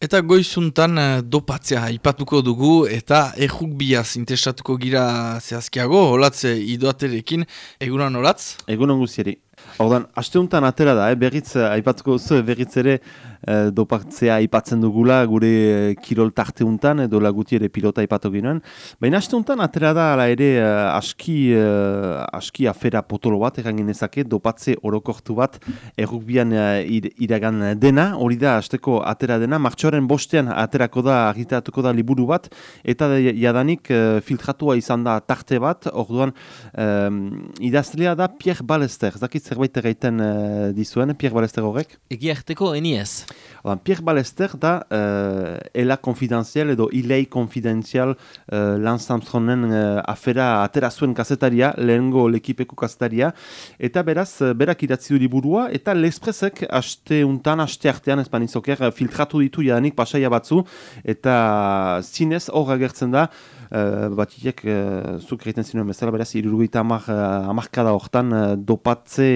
Eta goizuntan eh, dopatzea ipatuko dugu eta erruk biaz intestatuko gira zehazkiago, holatze idoaterekin, egunan holatz? Egunan guzieri. Hordan, asteuntan atera da, eh? berriz, eh, aipatuko zu, berriz ere e, dopatzea aipatzen dugula gure e, kirol tarteuntan edo laguti ere pilota aipatu ginoen. Baina asteuntan atera da ala ere aski, aski afera potolo bat egan genezake dopatze orokortu bat errukbian iragan dena, hori da asteko atera dena, martxoaren bostean aterako da agitatuko da liburu bat eta jadanik filtratua izan da tarte bat, orduan idazlea da Pierre Balester, zakit zerbait egiten dizuen, Pierre Balester horrek? Egi harteko eniez. Pierre Balester da uh, Ela Confidenzial edo Ilei Confidenzial uh, Lance Armstrongen uh, afera atera zuen kasetaria, lehengo lekipeko kasetaria, eta beraz, berak idatzi du liburua, eta l'espresek aste untan, aste artean espanizoker, filtratu ditu jadanik pasaia batzu, eta zinez hor agertzen da, Uh, batiek uh, zuk egiten zinuen bezala, beraz, irurugaita amak, uh, amarkada hortan uh, dopatze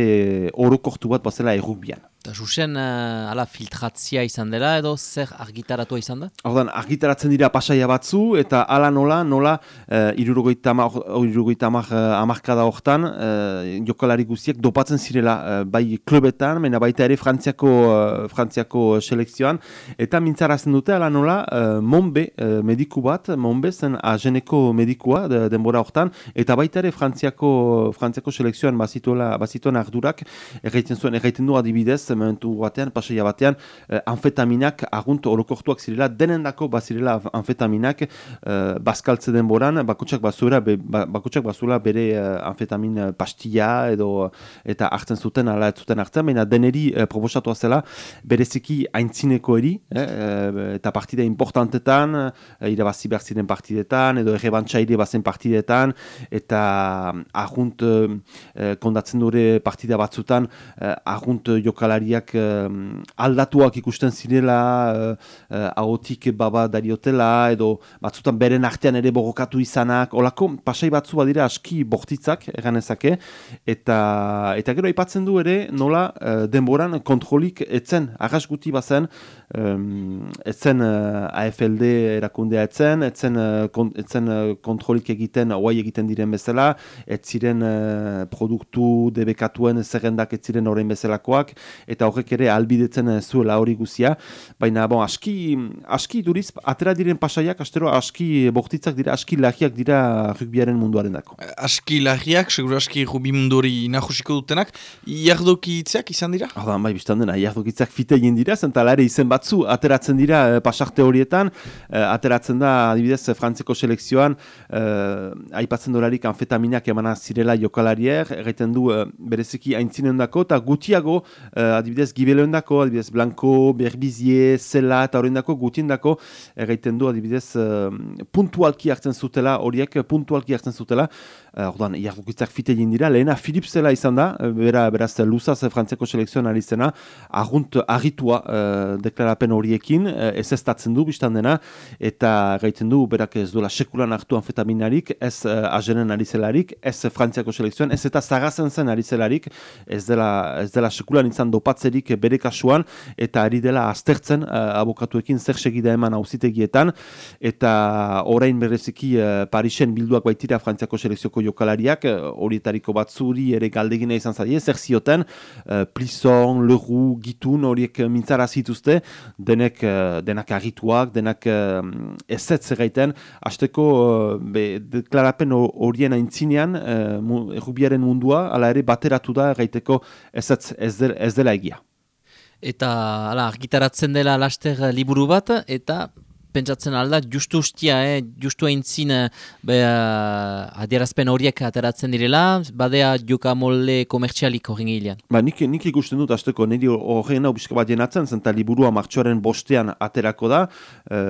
orokortu bat bazela errukbian. Eta Jusen, uh, ala filtratzia izan dela edo zer argitaratu izan da? Hordan, argitaratzen dira pasaia batzu eta ala nola, nola uh, irurogoita amak uh, amarkada hortan uh, jokalari guztiak dopatzen zirela uh, bai klubetan, mena baita ere frantziako, uh, frantziako selekzioan eta mintzarazen dute ala nola uh, monbe uh, mediku bat, monbe zen ageneko medikua de, denbora hortan eta baita ere frantziako, frantziako selekzioan bazituen ardurak erraiten zuen, erraiten du adibidez momentu batean, pasaia batean, eh, anfetaminak agunt orokortuak zirela, denendako bazirela anfetaminak eh, bazkaltze denboran, bakutsak bazura, be, ba, bakutsak bazura bere eh, anfetamin eh, pastilla edo eta hartzen zuten, ala ez zuten hartzen, baina deneri eh, proposatua zela, bereziki aintzineko eri, eh, eh, eta partida importantetan, eh, irabazi behar ziren partidetan, edo errebantzaire bazen partidetan, eta agunt eh, kondatzen dure partida batzutan, eh, agunt jokalari jokalariak aldatuak ikusten zirela, uh, uh, ahotik baba dariotela, edo batzutan beren artean ere borrokatu izanak, olako pasai batzu badira aski bortitzak, eganezake, eta, eta gero aipatzen du ere nola uh, denboran kontrolik etzen, arras guti bazen, um, etzen uh, AFLD erakundea etzen, etzen, uh, etzen kontrolik egiten, oai egiten diren bezala, ez ziren uh, produktu debekatuen zerrendak ez ziren horrein bezalakoak, eta horrek ere albidetzen eh, zuela hori guzia, baina bon, aski, aski duriz, atera diren pasaiak, astero aski bortitzak dira, aski lagiak dira rugbiaren munduaren dako. Aski lagiak, seguro aski rugbi munduri nahusiko dutenak, iardoki itzeak izan dira? Hala, bai, biztan dena, iardoki itzeak fite egin dira, zentalare izen batzu, ateratzen dira eh, pasarte horietan, eh, ateratzen da, adibidez, frantzeko selekzioan, eh, aipatzen dolarik anfetaminak emana zirela jokalarier, egiten du eh, bereziki aintzinen dako, eta gutiago, eh, adibidez, gibelen dako, adibidez, blanko, berbizie, zela eta horren dako, gutien dako, erraiten du, adibidez, uh, puntualki hartzen zutela, horiek puntualki hartzen zutela, uh, orduan, jarrukitzak fite dira, lehena Filip Zela izan da, bera, beraz, luzaz frantzeko selekzioan ari zena, argunt, arritua uh, deklarapen horiekin, uh, ez ez du, biztan dena, eta erraiten du, berak ez duela sekulan hartu anfetaminarik, ez uh, azenen ari zelarik, ez frantziako selekzioan, ez eta zagazen zen ari ez dela, ez dela sekulan izan do topatzerik bere kasuan eta ari dela aztertzen uh, abokatuekin zer segida eman auzitegietan. Eta orain bereziki uh, Parisen bilduak baitira Frantziako selekzioko jokalariak horietariko batzuri ere galdegina izan zaie, zer zioten Plison, Leroux, Gitun horiek mintzara zituzte denek, denak agituak denak ezetz egiten hasteko uh, deklarapen horien aintzinean errubiaren mundua ala ere bateratu da gaiteko ezetz ez, ez dela egia. Eta ala, argitaratzen dela laster liburu bat, eta pentsatzen alda, justu ustia, eh? justu aintzin eh, adierazpen horiek ateratzen direla, badea joka molde komertzialik horren gilean. Ba, nik, nik ikusten dut, azteko, niri horren hau bizka bat jenatzen, zenta liburua martxoaren bostean aterako da, e,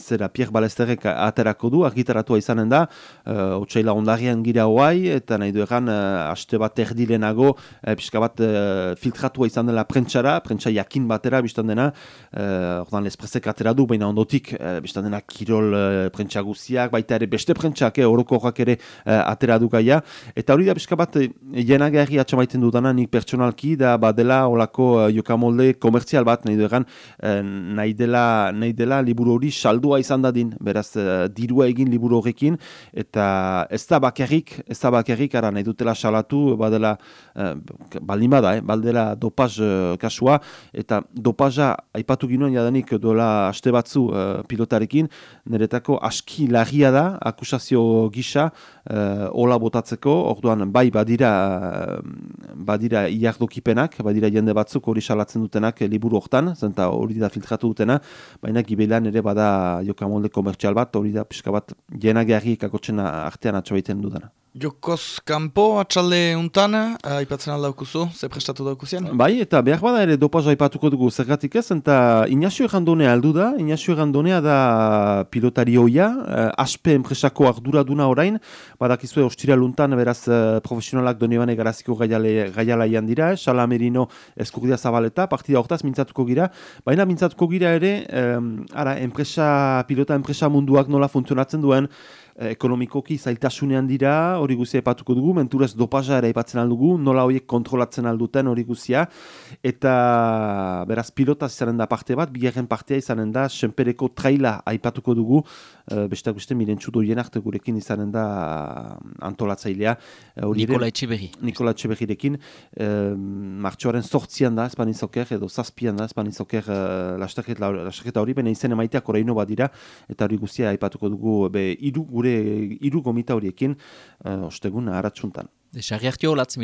zera Pierre Balesterrek aterako du, argitaratua izanen da, e, otxaila ondarian gira hoai, eta nahi du egan, aste bat erdilenago, e, bizka bat e, filtratua izan dela prentsara, prentsa jakin batera, biztan dena, e, ordan lespresek atera du, baina ondoti kanpotik, e, bestan dena kirol e, prentsa guziak, baita ere beste prentsak, e, horoko ere e, atera du gaia. Eta hori da pixka bat, e, jenak erri atxamaiten dudana, nik pertsonalki, da badela olako e, jokamolde komertzial bat, nahi duegan, e, nahi, dela, nahi dela liburu hori saldua izan dadin, beraz, e, dirua egin liburu horrekin, eta ez da bakarrik, ez da bakarrik, ara nahi dutela salatu, badela, e, baldin bada, eh, baldela dopaz e, kasua, eta dopaza aipatu ginoen jadanik duela aste batzu uh, pilotarekin, niretako aski lagia da, akusazio gisa, uh, ola botatzeko, orduan bai badira, uh, badira iardokipenak, badira jende batzuk hori salatzen dutenak liburu hortan, zenta hori da filtratu dutena, baina gibelan ere bada jokamolde komertzial bat, hori da pixka bat jenagarri kakotzen artean atxabaiten dudana. Jokoz kanpo atxalde untan, aipatzen uh, aldaukuzu, ze prestatu daukuzien? Bai, eta behar bada ere dopaz aipatuko dugu zergatik ez, eta Inazio Errandonea aldu da, Inazio Errandonea da pilotari hoia, uh, aspe enpresako arduraduna orain, badakizue ostira luntan, beraz uh, profesionalak doni bane garaziko gaiala ian dira, eh? Sala Merino eskurdia zabaleta, partida hortaz mintzatuko gira, baina mintzatuko gira ere, um, ara, enpresa, pilota enpresa munduak nola funtzionatzen duen, Eh, ekonomikoki zailtasunean dira, hori guzia epatuko dugu, menturez dopaza ere epatzen aldugu, nola horiek kontrolatzen alduten hori guzia, eta beraz pilota izanen da parte bat, bigarren partea izanen da, senpereko traila aipatuko dugu, e, besteak beste mirentxu doien arte gurekin izanen da antolatzailea. E, Nikola Etxeberri. Nikola Etxeberrirekin, e, martxoaren sortzian da, espanizoker, edo zazpian da, espanizoker e, lastaketa hori, bena izen emaiteak oraino bat dira, eta hori guzia aipatuko dugu, be, iru gure iru gomita horiekin, uh, ostegun, haratsuntan. Hartio, latz,